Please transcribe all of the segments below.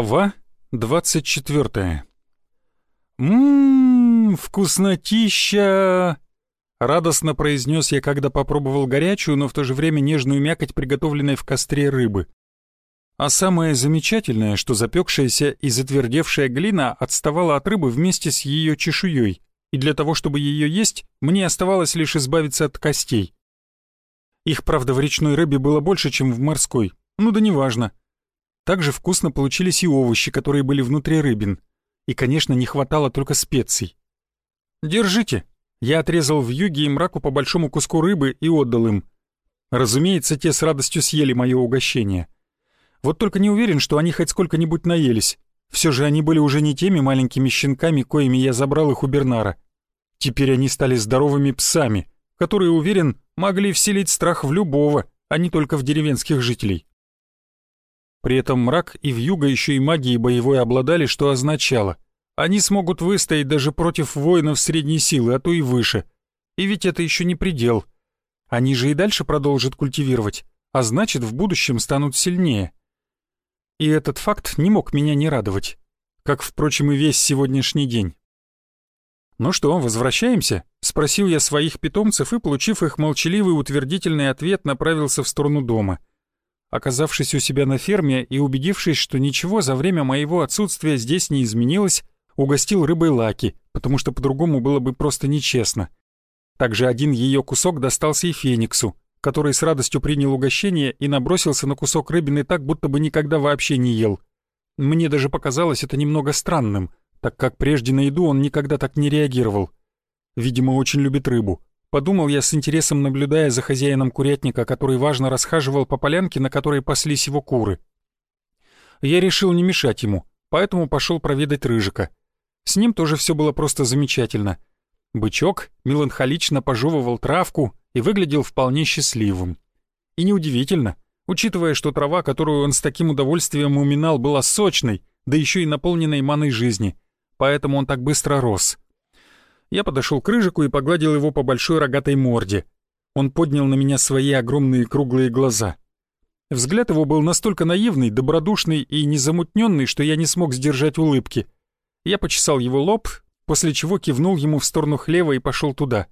Глава 24 «Ммм, вкуснотища!» Радостно произнес я, когда попробовал горячую, но в то же время нежную мякоть, приготовленной в костре рыбы. А самое замечательное, что запекшаяся и затвердевшая глина отставала от рыбы вместе с ее чешуей, и для того, чтобы ее есть, мне оставалось лишь избавиться от костей. Их, правда, в речной рыбе было больше, чем в морской, ну да неважно. Также вкусно получились и овощи, которые были внутри рыбин. И, конечно, не хватало только специй. «Держите!» Я отрезал в юге и мраку по большому куску рыбы и отдал им. Разумеется, те с радостью съели мое угощение. Вот только не уверен, что они хоть сколько-нибудь наелись. Все же они были уже не теми маленькими щенками, коими я забрал их у Бернара. Теперь они стали здоровыми псами, которые, уверен, могли вселить страх в любого, а не только в деревенских жителей. При этом мрак и вьюга еще и магией боевой обладали, что означало. Они смогут выстоять даже против воинов средней силы, а то и выше. И ведь это еще не предел. Они же и дальше продолжат культивировать, а значит, в будущем станут сильнее. И этот факт не мог меня не радовать. Как, впрочем, и весь сегодняшний день. «Ну что, возвращаемся?» — спросил я своих питомцев и, получив их молчаливый утвердительный ответ, направился в сторону дома — Оказавшись у себя на ферме и убедившись, что ничего за время моего отсутствия здесь не изменилось, угостил рыбой Лаки, потому что по-другому было бы просто нечестно. Также один ее кусок достался и Фениксу, который с радостью принял угощение и набросился на кусок рыбины так, будто бы никогда вообще не ел. Мне даже показалось это немного странным, так как прежде на еду он никогда так не реагировал. Видимо, очень любит рыбу. Подумал я с интересом, наблюдая за хозяином курятника, который важно расхаживал по полянке, на которой паслись его куры. Я решил не мешать ему, поэтому пошел проведать Рыжика. С ним тоже все было просто замечательно. Бычок меланхолично пожевывал травку и выглядел вполне счастливым. И неудивительно, учитывая, что трава, которую он с таким удовольствием уминал, была сочной, да еще и наполненной маной жизни, поэтому он так быстро рос. Я подошел к Рыжику и погладил его по большой рогатой морде. Он поднял на меня свои огромные круглые глаза. Взгляд его был настолько наивный, добродушный и незамутненный, что я не смог сдержать улыбки. Я почесал его лоб, после чего кивнул ему в сторону хлева и пошел туда.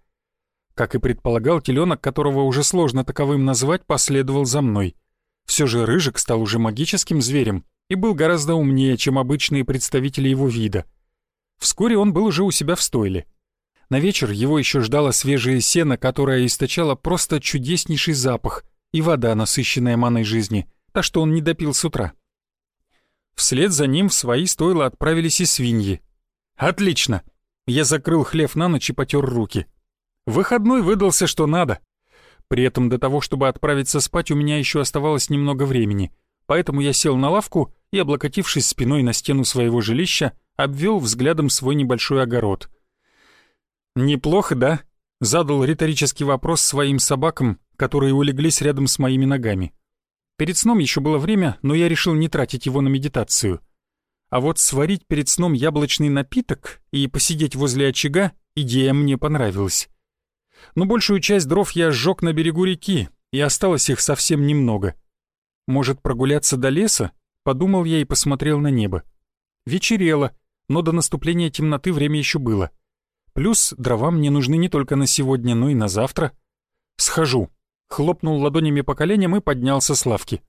Как и предполагал, теленок, которого уже сложно таковым назвать, последовал за мной. Все же Рыжик стал уже магическим зверем и был гораздо умнее, чем обычные представители его вида. Вскоре он был уже у себя в стойле — на вечер его еще ждало свежее сено, которое источало просто чудеснейший запах, и вода, насыщенная маной жизни, та, что он не допил с утра. Вслед за ним в свои стойла отправились и свиньи. «Отлично!» Я закрыл хлев на ночь и потер руки. Выходной выдался что надо. При этом до того, чтобы отправиться спать, у меня еще оставалось немного времени, поэтому я сел на лавку и, облокотившись спиной на стену своего жилища, обвел взглядом свой небольшой огород — «Неплохо, да?» — задал риторический вопрос своим собакам, которые улеглись рядом с моими ногами. Перед сном еще было время, но я решил не тратить его на медитацию. А вот сварить перед сном яблочный напиток и посидеть возле очага идея мне понравилась. Но большую часть дров я сжег на берегу реки, и осталось их совсем немного. Может, прогуляться до леса? Подумал я и посмотрел на небо. Вечерело, но до наступления темноты время еще было. Плюс дрова мне нужны не только на сегодня, но и на завтра. Схожу. Хлопнул ладонями по коленям и поднялся с лавки.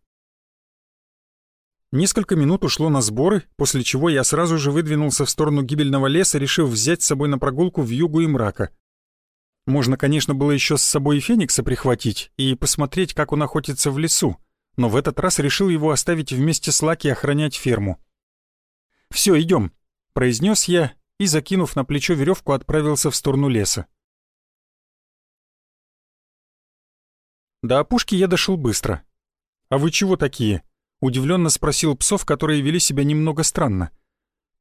Несколько минут ушло на сборы, после чего я сразу же выдвинулся в сторону гибельного леса, решив взять с собой на прогулку в югу и мрака. Можно, конечно, было еще с собой и Феникса прихватить и посмотреть, как он охотится в лесу, но в этот раз решил его оставить вместе с Лаки охранять ферму. «Все, идем», — произнес я и, закинув на плечо веревку, отправился в сторону леса. До опушки я дошел быстро. «А вы чего такие?» — удивленно спросил псов, которые вели себя немного странно.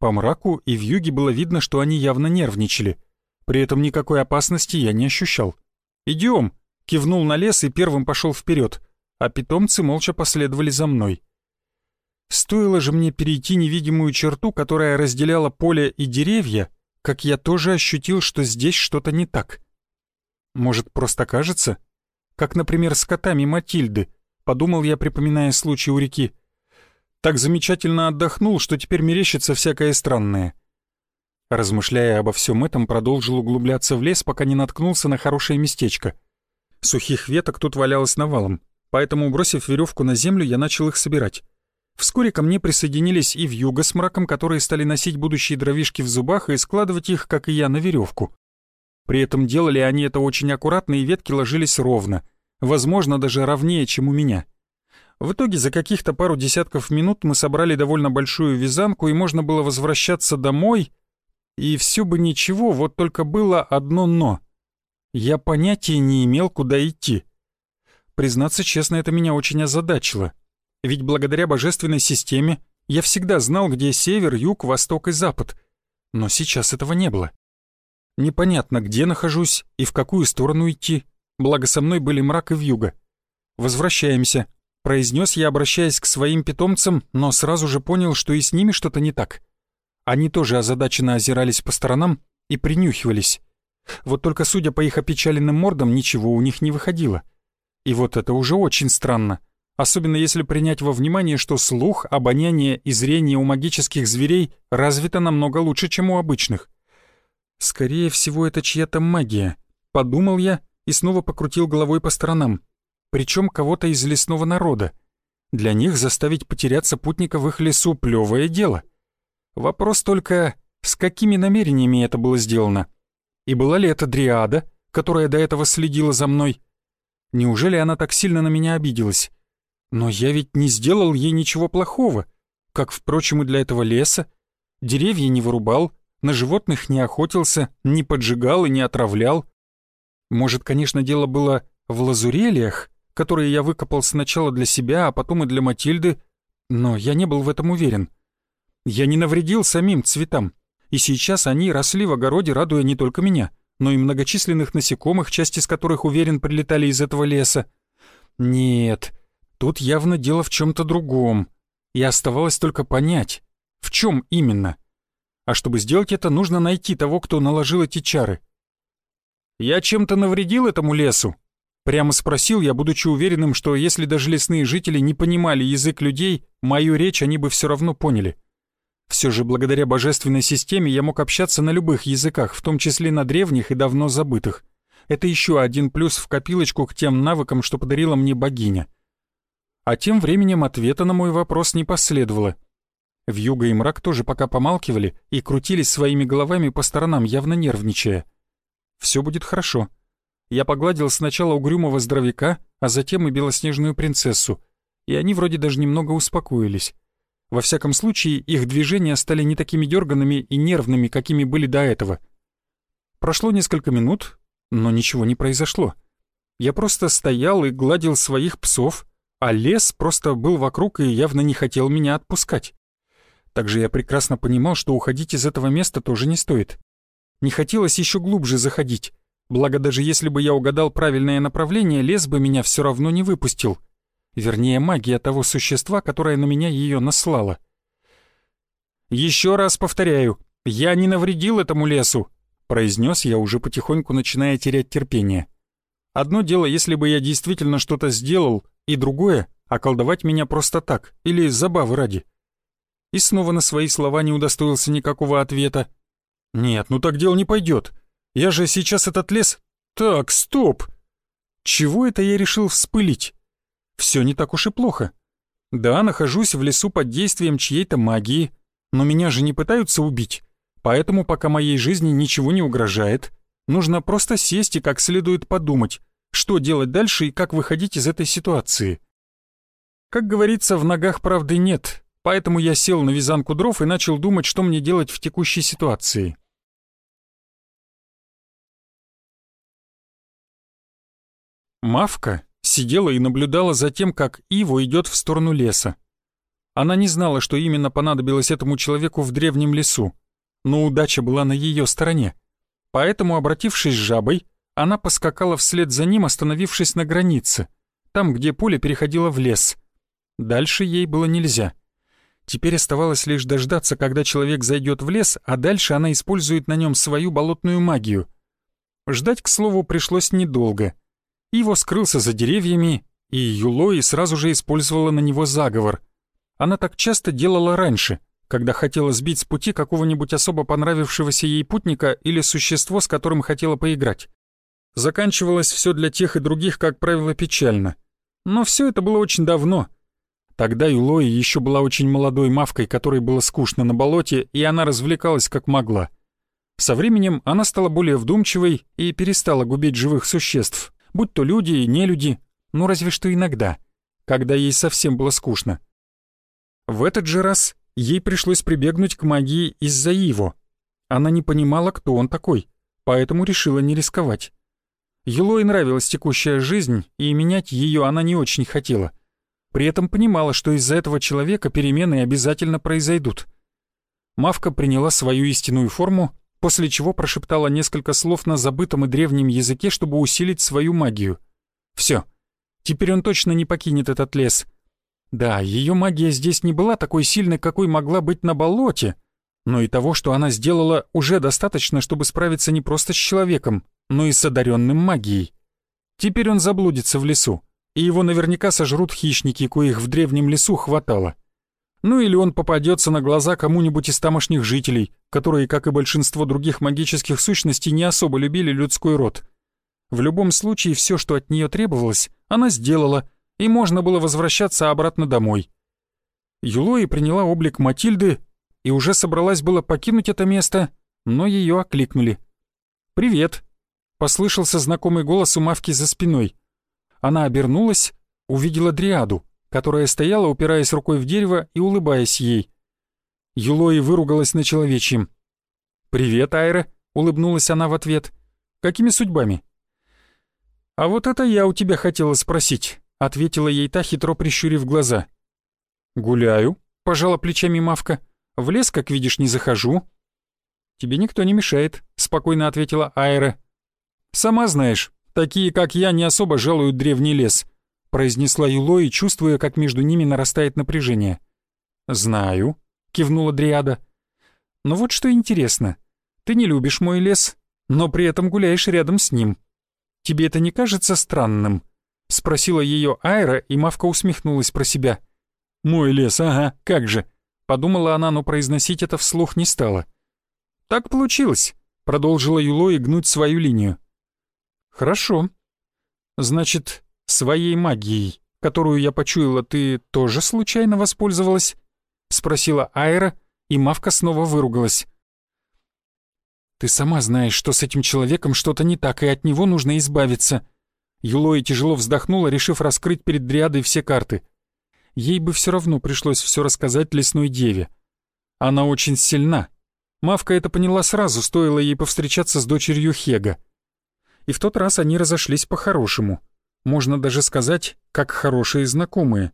По мраку и в юге было видно, что они явно нервничали. При этом никакой опасности я не ощущал. «Идем!» — кивнул на лес и первым пошел вперед, а питомцы молча последовали за мной. Стоило же мне перейти невидимую черту, которая разделяла поле и деревья, как я тоже ощутил, что здесь что-то не так. Может, просто кажется? Как, например, с котами Матильды, подумал я, припоминая случай у реки. Так замечательно отдохнул, что теперь мерещится всякое странное. Размышляя обо всем этом, продолжил углубляться в лес, пока не наткнулся на хорошее местечко. Сухих веток тут валялось навалом, поэтому, бросив веревку на землю, я начал их собирать. Вскоре ко мне присоединились и вьюга с мраком, которые стали носить будущие дровишки в зубах и складывать их, как и я, на веревку. При этом делали они это очень аккуратно, и ветки ложились ровно, возможно, даже ровнее, чем у меня. В итоге за каких-то пару десятков минут мы собрали довольно большую вязанку, и можно было возвращаться домой, и все бы ничего, вот только было одно «но». Я понятия не имел, куда идти. Признаться честно, это меня очень озадачило. Ведь благодаря божественной системе я всегда знал, где север, юг, восток и запад. Но сейчас этого не было. Непонятно, где нахожусь и в какую сторону идти, благо со мной были мрак и вьюга. «Возвращаемся», — произнес я, обращаясь к своим питомцам, но сразу же понял, что и с ними что-то не так. Они тоже озадаченно озирались по сторонам и принюхивались. Вот только, судя по их опечаленным мордам, ничего у них не выходило. И вот это уже очень странно особенно если принять во внимание, что слух, обоняние и зрение у магических зверей развито намного лучше, чем у обычных. Скорее всего, это чья-то магия, подумал я и снова покрутил головой по сторонам, причем кого-то из лесного народа. Для них заставить потеряться путника в их лесу — плевое дело. Вопрос только, с какими намерениями это было сделано? И была ли это дриада, которая до этого следила за мной? Неужели она так сильно на меня обиделась? Но я ведь не сделал ей ничего плохого, как, впрочем, и для этого леса. Деревья не вырубал, на животных не охотился, не поджигал и не отравлял. Может, конечно, дело было в лазурелиях, которые я выкопал сначала для себя, а потом и для Матильды, но я не был в этом уверен. Я не навредил самим цветам, и сейчас они росли в огороде, радуя не только меня, но и многочисленных насекомых, часть из которых, уверен, прилетали из этого леса. Нет, Тут явно дело в чем-то другом, и оставалось только понять, в чем именно. А чтобы сделать это, нужно найти того, кто наложил эти чары. «Я чем-то навредил этому лесу?» Прямо спросил я, будучи уверенным, что если даже лесные жители не понимали язык людей, мою речь они бы все равно поняли. Все же благодаря божественной системе я мог общаться на любых языках, в том числе на древних и давно забытых. Это еще один плюс в копилочку к тем навыкам, что подарила мне богиня. А тем временем ответа на мой вопрос не последовало. Вьюга и мрак тоже пока помалкивали и крутились своими головами по сторонам, явно нервничая. Все будет хорошо. Я погладил сначала угрюмого здоровяка, а затем и белоснежную принцессу, и они вроде даже немного успокоились. Во всяком случае, их движения стали не такими дерганными и нервными, какими были до этого. Прошло несколько минут, но ничего не произошло. Я просто стоял и гладил своих псов, а лес просто был вокруг и явно не хотел меня отпускать. Также я прекрасно понимал, что уходить из этого места тоже не стоит. Не хотелось еще глубже заходить, благо даже если бы я угадал правильное направление, лес бы меня все равно не выпустил. Вернее, магия того существа, которое на меня ее наслала. «Еще раз повторяю, я не навредил этому лесу», произнес я, уже потихоньку начиная терять терпение. Одно дело, если бы я действительно что-то сделал, и другое — околдовать меня просто так, или забавы ради. И снова на свои слова не удостоился никакого ответа. «Нет, ну так дело не пойдет. Я же сейчас этот лес...» «Так, стоп!» Чего это я решил вспылить? Все не так уж и плохо. Да, нахожусь в лесу под действием чьей-то магии, но меня же не пытаются убить, поэтому пока моей жизни ничего не угрожает, нужно просто сесть и как следует подумать, что делать дальше и как выходить из этой ситуации. Как говорится, в ногах правды нет, поэтому я сел на вязанку дров и начал думать, что мне делать в текущей ситуации. Мавка сидела и наблюдала за тем, как Иво идет в сторону леса. Она не знала, что именно понадобилось этому человеку в древнем лесу, но удача была на ее стороне. Поэтому, обратившись жабой, она поскакала вслед за ним, остановившись на границе, там, где поле переходило в лес. Дальше ей было нельзя. Теперь оставалось лишь дождаться, когда человек зайдет в лес, а дальше она использует на нем свою болотную магию. Ждать, к слову, пришлось недолго. Иво скрылся за деревьями, и Юлои сразу же использовала на него заговор. она так часто делала раньше, когда хотела сбить с пути какого-нибудь особо понравившегося ей путника или существо, с которым хотела поиграть. Заканчивалось все для тех и других, как правило, печально. Но все это было очень давно. Тогда Юлои еще была очень молодой мавкой, которой было скучно на болоте, и она развлекалась как могла. Со временем она стала более вдумчивой и перестала губить живых существ, будь то люди и не люди, ну разве что иногда, когда ей совсем было скучно. В этот же раз ей пришлось прибегнуть к магии из-за его. Она не понимала, кто он такой, поэтому решила не рисковать. Елой нравилась текущая жизнь, и менять ее она не очень хотела. При этом понимала, что из-за этого человека перемены обязательно произойдут. Мавка приняла свою истинную форму, после чего прошептала несколько слов на забытом и древнем языке, чтобы усилить свою магию. Все. Теперь он точно не покинет этот лес. Да, ее магия здесь не была такой сильной, какой могла быть на болоте, но и того, что она сделала, уже достаточно, чтобы справиться не просто с человеком, но и с одаренным магией. Теперь он заблудится в лесу, и его наверняка сожрут хищники, коих в древнем лесу хватало. Ну или он попадется на глаза кому-нибудь из тамошних жителей, которые, как и большинство других магических сущностей, не особо любили людской род. В любом случае, все, что от нее требовалось, она сделала, и можно было возвращаться обратно домой. Юлои приняла облик Матильды и уже собралась было покинуть это место, но ее окликнули. «Привет!» — послышался знакомый голос у Мавки за спиной. Она обернулась, увидела Дриаду, которая стояла, упираясь рукой в дерево и улыбаясь ей. Юлои выругалась на человечьем. «Привет, Айра!» — улыбнулась она в ответ. «Какими судьбами?» «А вот это я у тебя хотела спросить», — ответила ей та, хитро прищурив глаза. «Гуляю», — пожала плечами Мавка. В лес, как видишь, не захожу». «Тебе никто не мешает», — спокойно ответила Айра. «Сама знаешь, такие, как я, не особо жалуют древний лес», — произнесла Юлои, чувствуя, как между ними нарастает напряжение. «Знаю», — кивнула Дриада. «Но вот что интересно. Ты не любишь мой лес, но при этом гуляешь рядом с ним. Тебе это не кажется странным?» — спросила ее Айра, и Мавка усмехнулась про себя. «Мой лес, ага, как же. Подумала она, но произносить это вслух не стала. «Так получилось», — продолжила Юло и гнуть свою линию. «Хорошо. Значит, своей магией, которую я почуяла, ты тоже случайно воспользовалась?» — спросила Айра, и Мавка снова выругалась. «Ты сама знаешь, что с этим человеком что-то не так, и от него нужно избавиться». Юлои тяжело вздохнула, решив раскрыть перед Дриадой все карты — ей бы все равно пришлось все рассказать лесной деве. Она очень сильна. Мавка это поняла сразу, стоило ей повстречаться с дочерью Хега. И в тот раз они разошлись по-хорошему. Можно даже сказать, как хорошие знакомые.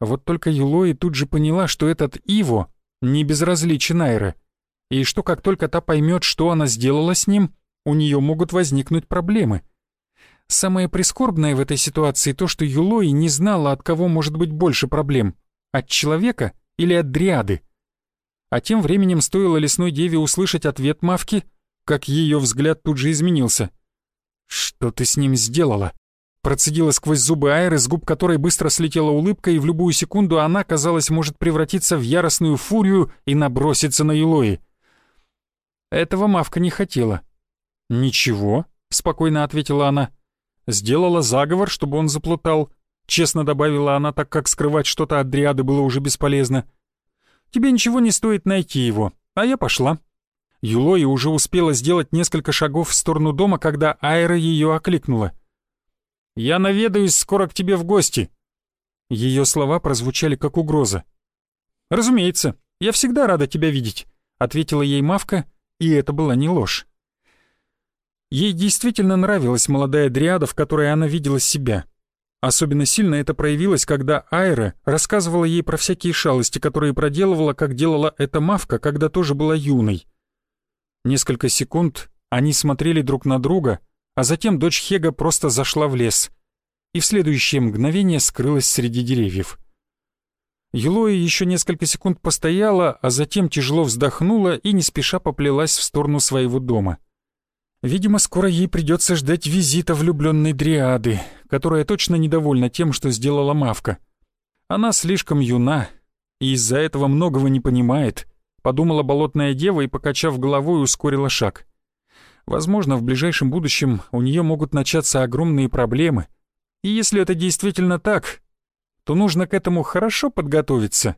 Вот только Юлои тут же поняла, что этот Иво не безразличен Айре, и что как только та поймет, что она сделала с ним, у нее могут возникнуть проблемы — Самое прискорбное в этой ситуации то, что Юлои не знала, от кого может быть больше проблем — от человека или от дриады. А тем временем стоило лесной деве услышать ответ Мавки, как ее взгляд тут же изменился. «Что ты с ним сделала?» Процедила сквозь зубы Айры, с губ которой быстро слетела улыбка, и в любую секунду она, казалось, может превратиться в яростную фурию и наброситься на Юлои. Этого Мавка не хотела. «Ничего», — спокойно ответила она. Сделала заговор, чтобы он заплутал. Честно добавила она, так как скрывать что-то от Дриады было уже бесполезно. «Тебе ничего не стоит найти его, а я пошла». Юлоя уже успела сделать несколько шагов в сторону дома, когда Айра ее окликнула. «Я наведаюсь скоро к тебе в гости». Ее слова прозвучали как угроза. «Разумеется, я всегда рада тебя видеть», — ответила ей Мавка, и это была не ложь. Ей действительно нравилась молодая дриада, в которой она видела себя. Особенно сильно это проявилось, когда Айра рассказывала ей про всякие шалости, которые проделывала, как делала эта мавка, когда тоже была юной. Несколько секунд они смотрели друг на друга, а затем дочь Хега просто зашла в лес и в следующее мгновение скрылась среди деревьев. Юлоя еще несколько секунд постояла, а затем тяжело вздохнула и не спеша поплелась в сторону своего дома. Видимо, скоро ей придется ждать визита влюбленной Дриады, которая точно недовольна тем, что сделала Мавка. Она слишком юна, и из-за этого многого не понимает, подумала болотная дева и, покачав головой, ускорила шаг. Возможно, в ближайшем будущем у нее могут начаться огромные проблемы. И если это действительно так, то нужно к этому хорошо подготовиться